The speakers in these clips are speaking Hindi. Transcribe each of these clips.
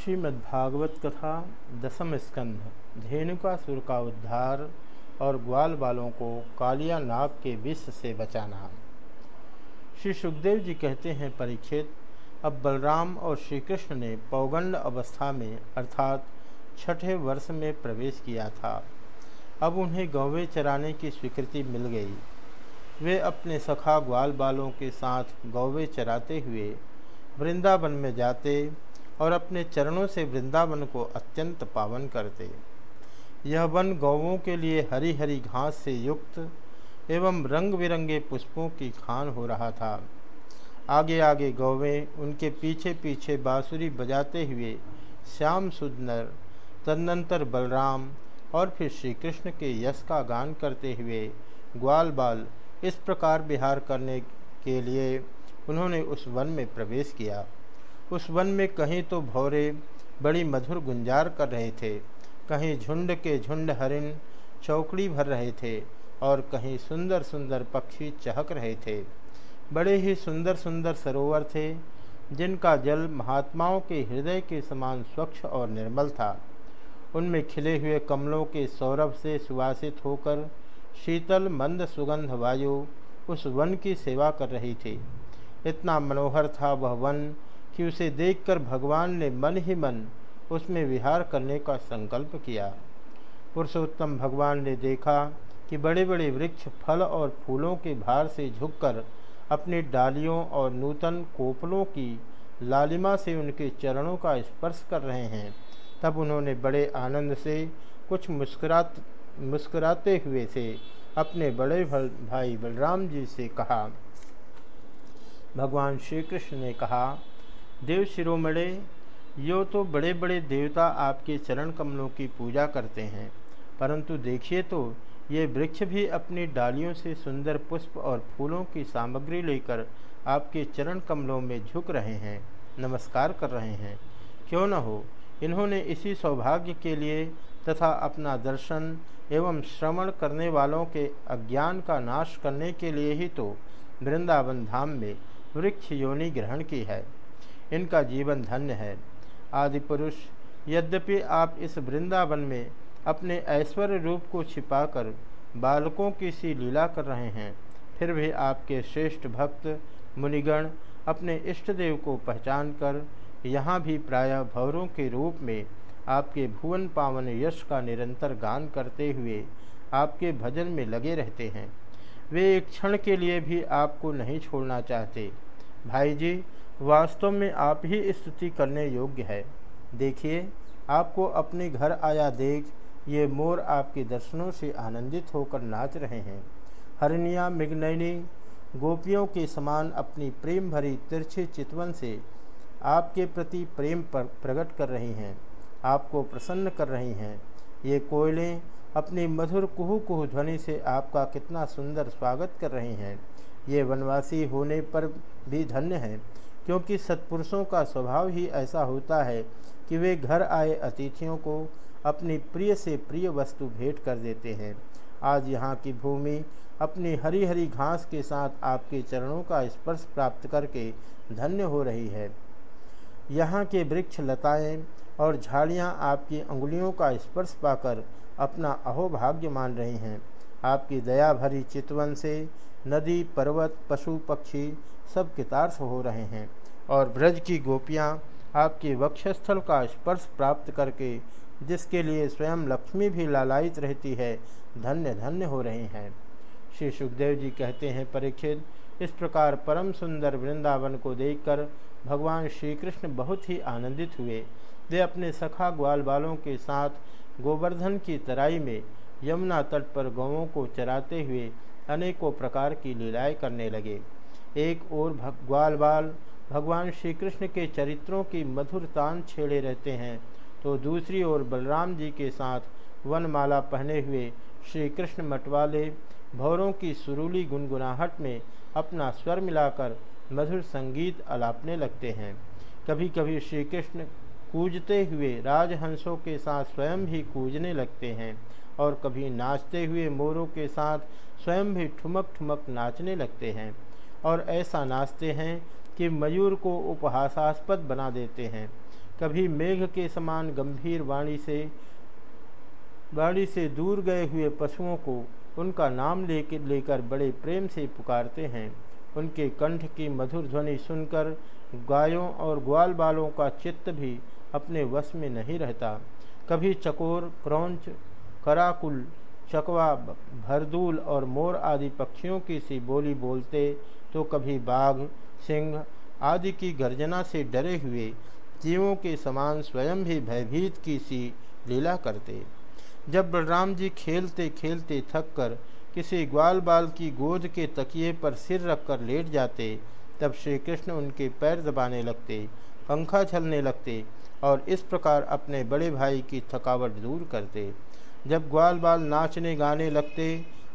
श्रीमद्भागवत कथा, दसम स्कंध धेनुकासुर का उद्धार और ग्वाल बालों को कालिया नाग के विष से बचाना। श्री सुखदेव जी कहते हैं परीक्षित अब बलराम और श्री कृष्ण ने पौगंड अवस्था में, अर्थात छठे वर्ष में प्रवेश किया था। अब उन्हें गौवे चराने की स्वीकृति मिल गई। वे अपने सखा ग्वाल बालों के साथ गौवे चराते हुए वृंदावन में जाते और अपने चरणों से वृंदावन को अत्यंत पावन करते। यह वन गौवों के लिए हरी हरी घास से युक्त एवं रंग बिरंगे पुष्पों की खान हो रहा था। आगे आगे गौवें उनके पीछे पीछे बांसुरी बजाते हुए श्याम सुंदर, तदनंतर बलराम और फिर श्री कृष्ण के यश का गान करते हुए ग्वाल बाल इस प्रकार विहार करने के लिए उन्होंने उस वन में प्रवेश किया। उस वन में कहीं तो भौरे बड़ी मधुर गुंजार कर रहे थे, कहीं झुंड के झुंड हरिन चौकड़ी भर रहे थे और कहीं सुंदर सुंदर पक्षी चहक रहे थे। बड़े ही सुंदर सुंदर सरोवर थे, जिनका जल महात्माओं के हृदय के समान स्वच्छ और निर्मल था। उनमें खिले हुए कमलों के सौरभ से सुवासित होकर शीतल, मंद सुगंध वायु उस वन की सेवा कर रही थी। इतना मनोहर था वह वन कि उसे देखकर भगवान ने मन ही मन उसमें विहार करने का संकल्प किया। पुरुषोत्तम भगवान ने देखा कि बड़े बड़े वृक्ष फल और फूलों के भार से झुककर अपनी डालियों और नूतन कोपलों की लालिमा से उनके चरणों का स्पर्श कर रहे हैं। तब उन्होंने बड़े आनंद से, कुछ मुस्कुरात, मुस्कुराते हुए से अपने बड़े भाई बलराम जी से कहा, भगवान श्री कृष्ण ने कहा देव शिरोमणे, यो तो बड़े बड़े देवता आपके चरण कमलों की पूजा करते हैं। परंतु देखिए तो ये वृक्ष भी अपनी डालियों से सुंदर पुष्प और फूलों की सामग्री लेकर आपके चरण कमलों में झुक रहे हैं, नमस्कार कर रहे हैं। क्यों न हो, इन्होंने इसी सौभाग्य के लिए तथा अपना दर्शन एवं श्रवण करने वालों के अज्ञान का नाश करने के लिए ही तो वृंदावन धाम में वृक्ष योनि ग्रहण की है। इनका जीवन धन्य है। आदि पुरुष यद्यपि आप इस वृंदावन में अपने ऐश्वर्य रूप को छिपाकर बालकों की सी लीला कर रहे हैं, फिर भी आपके श्रेष्ठ भक्त, मुनिगण अपने इष्ट देव को पहचान कर यहाँ भी प्रायः भवरों के रूप में आपके भुवन पावन यश का निरंतर गान करते हुए आपके भजन में लगे रहते हैं। वे एक क्षण के लिए भी आपको नहीं छोड़ना चाहते। भाई जी वास्तव में आप ही स्तुति करने योग्य है। देखिए, आपको अपने घर आया देख, ये मोर आपके दर्शनों से आनंदित होकर नाच रहे हैं। हरनिया मिगनैनी गोपियों के समान अपनी प्रेम भरी तिरछे चितवन से आपके प्रति प्रेम पर प्रकट कर रही हैं, आपको प्रसन्न कर रही हैं। ये कोयलें अपनी मधुर कुहू कुहू ध्वनि से आपका कितना सुंदर स्वागत कर रही हैं। ये वनवासी होने पर भी धन्य हैं। क्योंकि सत्पुरुषों का स्वभाव ही ऐसा होता है कि वे घर आए अतिथियों को अपनी प्रिय से प्रिय वस्तु भेंट कर देते हैं। आज यहाँ की भूमि अपनी हरी हरी घास के साथ आपके चरणों का स्पर्श प्राप्त करके धन्य हो रही है। यहाँ के वृक्ष लताएँ और झाड़ियाँ आपकी अंगुलियों का स्पर्श पाकर अपना अहोभाग्य मान रही हैं। आपकी दया भरी चितवन से नदी, पर्वत, पशु, पक्षी सब कितार्थ हो रहे हैं और ब्रज की गोपियाँ आपके वक्षस्थल का स्पर्श प्राप्त करके, जिसके लिए स्वयं लक्ष्मी भी लालायित रहती है, धन्य धन्य हो रहे हैं। श्री सुखदेव जी कहते हैं, परीक्षित, इस प्रकार परम सुंदर वृंदावन को देखकर भगवान श्री कृष्ण बहुत ही आनंदित हुए। वे अपने सखा ग्वाल बालों के साथ गोवर्धन की तराई में यमुना तट पर गौों को चराते हुए अनेकों प्रकार की लीलाएँ करने लगे। एक और ग्वाल बाल भगवान श्री कृष्ण के चरित्रों की मधुर तान छेड़े रहते हैं तो दूसरी ओर बलराम जी के साथ वनमाला पहने हुए श्री कृष्ण मटवाले भौरों की सुरूली गुनगुनाहट में अपना स्वर मिलाकर मधुर संगीत अलापने लगते हैं। कभी कभी श्री कृष्ण कूजते हुए राजहंसों के साथ स्वयं भी कूजने लगते हैं और कभी नाचते हुए मोरों के साथ स्वयं भी ठुमक ठुमक नाचने लगते हैं। और ऐसा नाचते हैं कि मयूर को उपहासास्पद बना देते हैं। कभी मेघ के समान गंभीर वाणी से वाणी से दूर गए हुए पशुओं को उनका नाम लेकर लेकर बड़े प्रेम से पुकारते हैं। उनके कंठ की मधुर ध्वनि सुनकर गायों और ग्वाल बालों का चित्त भी अपने वश में नहीं रहता। कभी चकोर, क्रौंच, कराकुल चकवा भरदूल और मोर आदि पक्षियों की सी बोली बोलते तो कभी बाघ, सिंह आदि की गर्जना से डरे हुए जीवों के समान स्वयं भी भयभीत की सी लीला करते। जब बलराम जी खेलते खेलते थक कर किसी ग्वाल बाल की गोद के तकिए पर सिर रखकर लेट जाते, तब श्री कृष्ण उनके पैर दबाने लगते, पंखा छलने लगते और इस प्रकार अपने बड़े भाई की थकावट दूर करते। जब ग्वाल बाल नाचने गाने लगते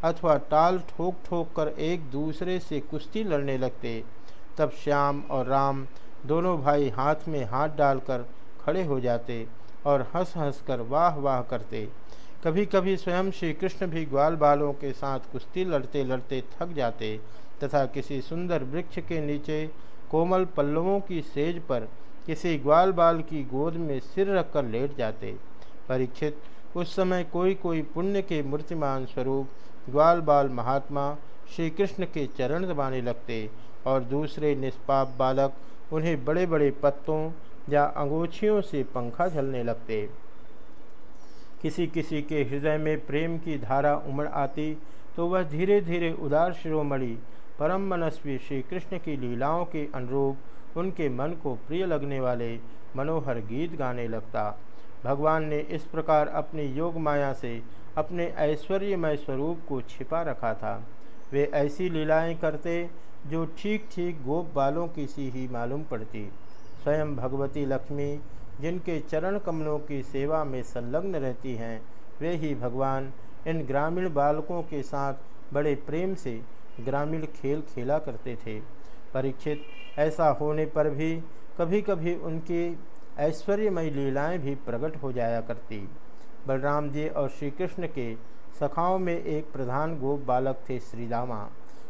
अथवा टाल ठोक ठोक कर एक दूसरे से कुश्ती लड़ने लगते, तब श्याम और राम दोनों भाई हाथ में हाथ डालकर खड़े हो जाते और हंस हंस कर वाह वाह करते। कभी कभी स्वयं श्री कृष्ण भी ग्वाल बालों के साथ कुश्ती लड़ते लड़ते थक जाते तथा किसी सुंदर वृक्ष के नीचे कोमल पल्लवों की सेज पर किसी ग्वाल बाल की गोद में सिर रखकर लेट जाते। परीक्षित उस समय कोई कोई पुण्य के मूर्तिमान स्वरूप ग्वाल बाल महात्मा श्री कृष्ण के चरण दबाने लगते और दूसरे निष्पाप बालक उन्हें बड़े बड़े पत्तों या अंगोछियों से पंखा झलने लगते। किसी किसी के हृदय में प्रेम की धारा उमड़ आती तो वह धीरे धीरे उदार शिरोमणि, परम मनस्वी श्री कृष्ण की लीलाओं के अनुरूप उनके मन को प्रिय लगने वाले मनोहर गीत गाने लगता। भगवान ने इस प्रकार अपनी योग माया से अपने ऐश्वर्यमय स्वरूप को छिपा रखा था। वे ऐसी लीलाएँ करते जो ठीक ठीक गोप बालों की सी ही मालूम पड़ती। स्वयं भगवती लक्ष्मी, जिनके चरण कमलों की सेवा में संलग्न रहती हैं, वे ही भगवान इन ग्रामीण बालकों के साथ बड़े प्रेम से ग्रामीण खेल खेला करते थे। परीक्षित ऐसा होने पर भी कभी कभी उनकी ऐश्वर्यमयी लीलाएँ भी प्रकट हो जाया करती। बलराम जी और श्री कृष्ण के सखाओं में एक प्रधान गोप बालक थे श्री रामा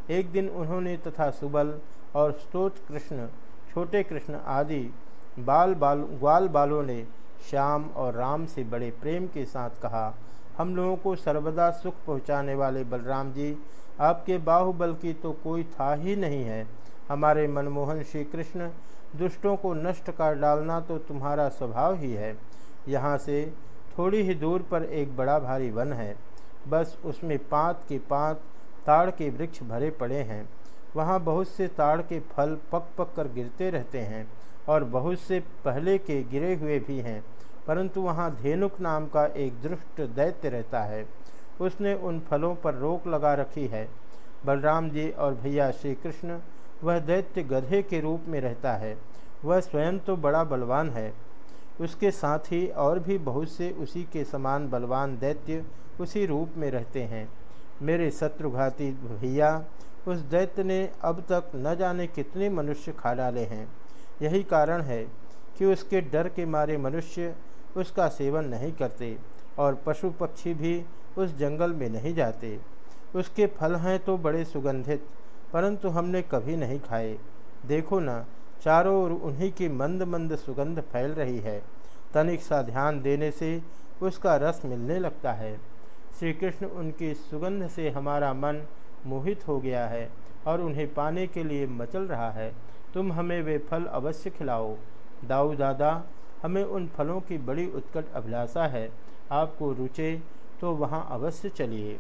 एक दिन उन्होंने तथा सुबल और स्तोत कृष्ण, छोटे कृष्ण आदि बाल बाल, ग्वाल बालों ने श्याम और राम से बड़े प्रेम के साथ कहा, हम लोगों को सर्वदा सुख पहुँचाने वाले बलराम जी आपके बाहुबल की तो कोई था ही नहीं है। हमारे मनमोहन श्री कृष्ण दुष्टों को नष्ट कर डालना तो तुम्हारा स्वभाव ही है। यहाँ से थोड़ी ही दूर पर एक बड़ा भारी वन है। बस उसमें पात के पात ताड़ के वृक्ष भरे पड़े हैं। वहाँ बहुत से ताड़ के फल पक पक कर गिरते रहते हैं और बहुत से पहले के गिरे हुए भी हैं, परंतु वहाँ धेनुक नाम का एक दृष्ट दैत्य रहता है। उसने उन फलों पर रोक लगा रखी है। बलराम जी और भैया श्री कृष्ण वह दैत्य गधे के रूप में रहता है। वह स्वयं तो बड़ा बलवान है। उसके साथ ही और भी बहुत से उसी के समान बलवान दैत्य उसी रूप में रहते हैं। मेरे शत्रुघाती भैया, उस दैत्य ने अब तक न जाने कितने मनुष्य खा डाले हैं। यही कारण है कि उसके डर के मारे मनुष्य उसका सेवन नहीं करते और पशु पक्षी भी उस जंगल में नहीं जाते। उसके फल हैं तो बड़े सुगंधित परंतु हमने कभी नहीं खाए। देखो ना, चारों ओर उन्हीं की मंद मंद सुगंध फैल रही है। तनिक सा ध्यान देने से उसका रस मिलने लगता है। श्री कृष्ण उनकी सुगंध से हमारा मन मोहित हो गया है और उन्हें पाने के लिए मचल रहा है। तुम हमें वे फल अवश्य खिलाओ। दाऊ दादा, हमें उन फलों की बड़ी उत्कट अभिलाषा है। आपको रुचे तो वहाँ अवश्य चलिए।